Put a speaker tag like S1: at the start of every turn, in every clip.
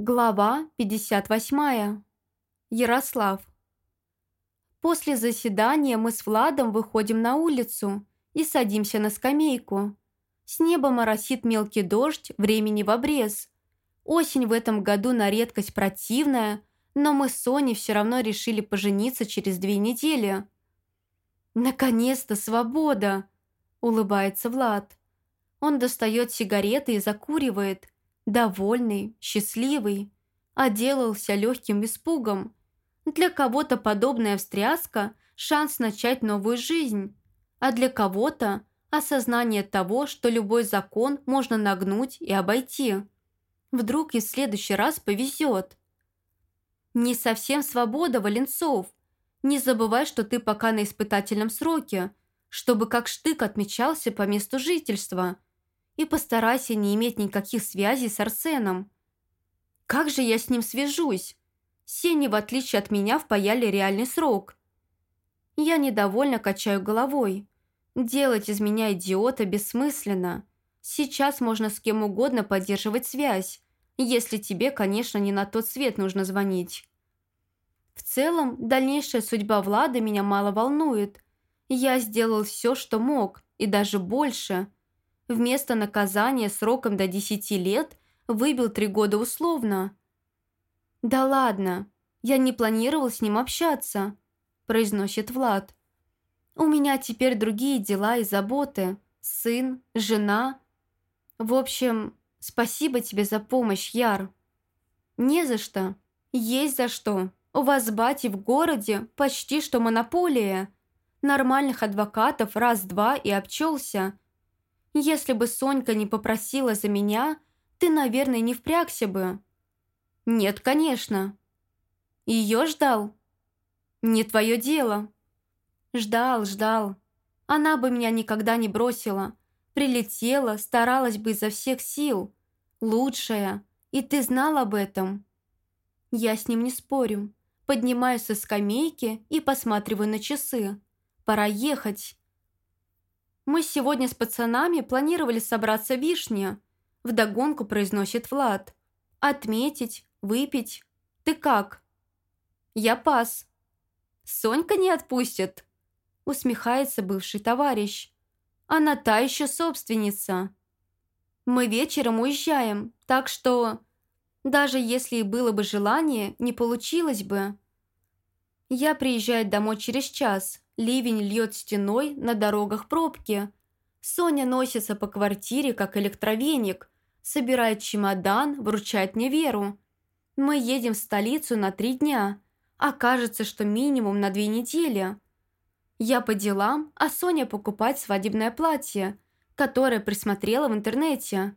S1: Глава 58. Ярослав. После заседания мы с Владом выходим на улицу и садимся на скамейку. С неба моросит мелкий дождь, времени в обрез. Осень в этом году на редкость противная, но мы с Соней все равно решили пожениться через две недели. «Наконец-то свобода!» – улыбается Влад. Он достает сигареты и закуривает – довольный, счастливый, отделался легким испугом. Для кого-то подобная встряска – шанс начать новую жизнь, а для кого-то – осознание того, что любой закон можно нагнуть и обойти. Вдруг и в следующий раз повезет. Не совсем свобода, Валенцов. Не забывай, что ты пока на испытательном сроке, чтобы как штык отмечался по месту жительства – и постарайся не иметь никаких связей с Арсеном. Как же я с ним свяжусь? Сени, в отличие от меня, впаяли реальный срок. Я недовольно качаю головой. Делать из меня идиота бессмысленно. Сейчас можно с кем угодно поддерживать связь, если тебе, конечно, не на тот свет нужно звонить. В целом, дальнейшая судьба Влада меня мало волнует. Я сделал все, что мог, и даже больше – Вместо наказания сроком до 10 лет выбил три года условно. «Да ладно, я не планировал с ним общаться», – произносит Влад. «У меня теперь другие дела и заботы. Сын, жена. В общем, спасибо тебе за помощь, Яр». «Не за что. Есть за что. У вас, бати, в городе почти что монополия. Нормальных адвокатов раз-два и обчелся. Если бы Сонька не попросила за меня, ты, наверное, не впрягся бы». «Нет, конечно». «Ее ждал?» «Не твое дело». «Ждал, ждал. Она бы меня никогда не бросила. Прилетела, старалась бы изо всех сил. Лучшая. И ты знал об этом?» Я с ним не спорю. Поднимаюсь со скамейки и посматриваю на часы. Пора ехать. Мы сегодня с пацанами планировали собраться в Вишне. Вдогонку произносит Влад. Отметить, выпить. Ты как? Я пас. Сонька не отпустит. Усмехается бывший товарищ. Она та еще собственница. Мы вечером уезжаем, так что... Даже если и было бы желание, не получилось бы. Я приезжаю домой через час, Ливень льет стеной, на дорогах пробки. Соня носится по квартире, как электровеник, собирает чемодан, вручает мне Веру. Мы едем в столицу на три дня, а кажется, что минимум на две недели. Я по делам, а Соня покупает свадебное платье, которое присмотрела в интернете.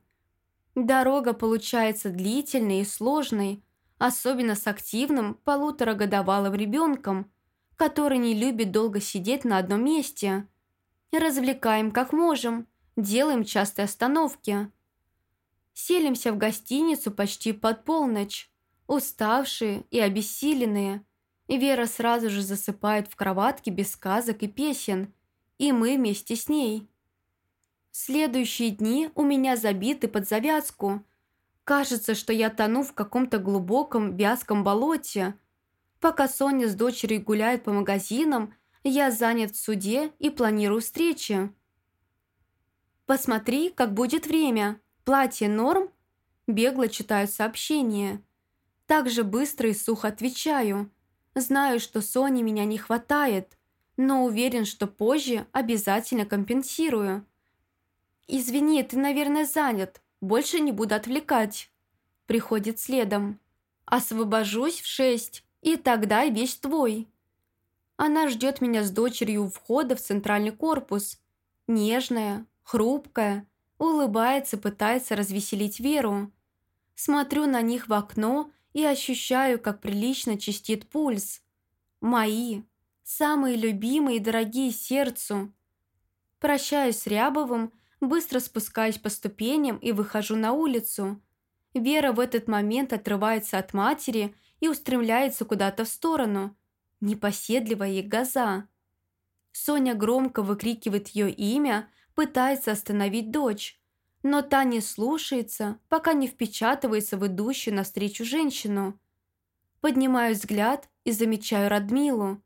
S1: Дорога получается длительной и сложной, особенно с активным полуторагодовалым ребенком – который не любит долго сидеть на одном месте. Развлекаем как можем, делаем частые остановки. Селимся в гостиницу почти под полночь, уставшие и обессиленные. Вера сразу же засыпает в кроватке без сказок и песен, и мы вместе с ней. Следующие дни у меня забиты под завязку. Кажется, что я тону в каком-то глубоком вязком болоте – Пока Соня с дочерью гуляют по магазинам, я занят в суде и планирую встречи. «Посмотри, как будет время. Платье норм?» Бегло читаю сообщение. Так же быстро и сухо отвечаю. Знаю, что Соне меня не хватает, но уверен, что позже обязательно компенсирую. «Извини, ты, наверное, занят. Больше не буду отвлекать». Приходит следом. «Освобожусь в шесть. И тогда весь твой. Она ждет меня с дочерью у входа в центральный корпус. Нежная, хрупкая, улыбается, пытается развеселить Веру. Смотрю на них в окно и ощущаю, как прилично чистит пульс. Мои, самые любимые и дорогие сердцу. Прощаюсь с Рябовым, быстро спускаюсь по ступеням и выхожу на улицу. Вера в этот момент отрывается от матери и устремляется куда-то в сторону. Непоседливая ягоза. Соня громко выкрикивает ее имя, пытается остановить дочь. но та не слушается, пока не впечатывается в идущую навстречу женщину. Поднимаю взгляд и замечаю Радмилу.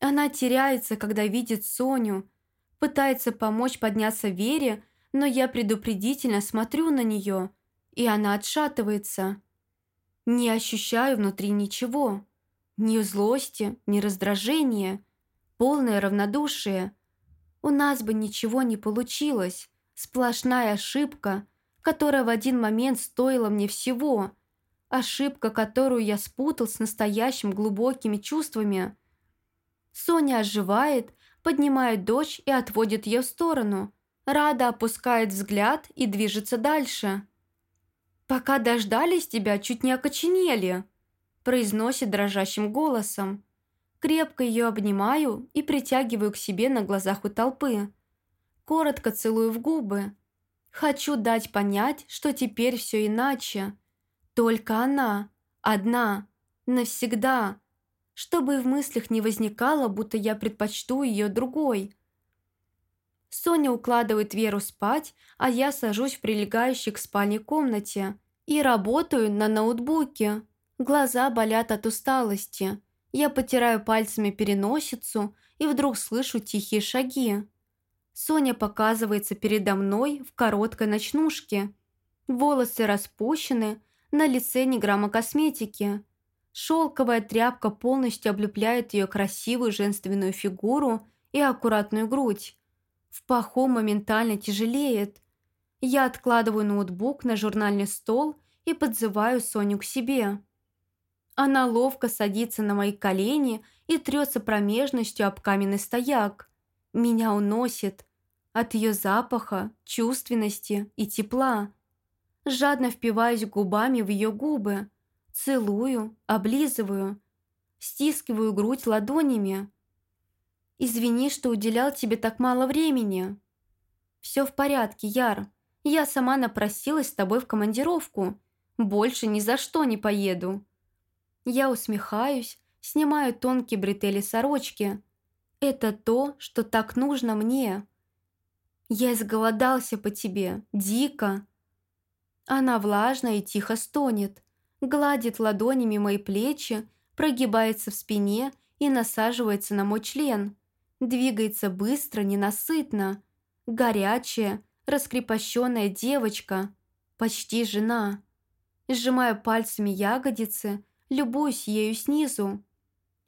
S1: Она теряется, когда видит Соню, пытается помочь подняться Вере, но я предупредительно смотрю на нее, и она отшатывается. Не ощущаю внутри ничего. Ни злости, ни раздражения. Полное равнодушие. У нас бы ничего не получилось. Сплошная ошибка, которая в один момент стоила мне всего. Ошибка, которую я спутал с настоящим глубокими чувствами. Соня оживает, поднимает дочь и отводит ее в сторону. Рада опускает взгляд и движется дальше. «Пока дождались тебя, чуть не окоченели», произносит дрожащим голосом. Крепко ее обнимаю и притягиваю к себе на глазах у толпы коротко целую в губы. Хочу дать понять, что теперь все иначе. Только она, одна, навсегда. Чтобы в мыслях не возникало, будто я предпочту ее другой. Соня укладывает Веру спать, а я сажусь в прилегающей к спальне комнате и работаю на ноутбуке. Глаза болят от усталости. Я потираю пальцами переносицу и вдруг слышу тихие шаги. Соня показывается передо мной в короткой ночнушке. Волосы распущены, на лице ни грамма косметики. Шелковая тряпка полностью облепляет ее красивую женственную фигуру и аккуратную грудь. В паху моментально тяжелеет. Я откладываю ноутбук на журнальный стол и подзываю Соню к себе. Она ловко садится на мои колени и трется промежностью об каменный стояк. Меня уносит от ее запаха, чувственности и тепла. Жадно впиваюсь губами в ее губы, целую, облизываю, стискиваю грудь ладонями. «Извини, что уделял тебе так мало времени». «Все в порядке, Яр. Я сама напросилась с тобой в командировку. Больше ни за что не поеду». Я усмехаюсь, снимаю тонкие бретели сорочки. Это то, что так нужно мне. Я изголодался по тебе, дико. Она влажно и тихо стонет, гладит ладонями мои плечи, прогибается в спине и насаживается на мой член. Двигается быстро, ненасытно. Горячая, раскрепощенная девочка, почти жена. Сжимаю пальцами ягодицы, любуюсь ею снизу.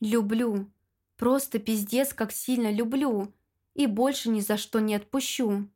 S1: Люблю. Просто пиздец, как сильно люблю. И больше ни за что не отпущу.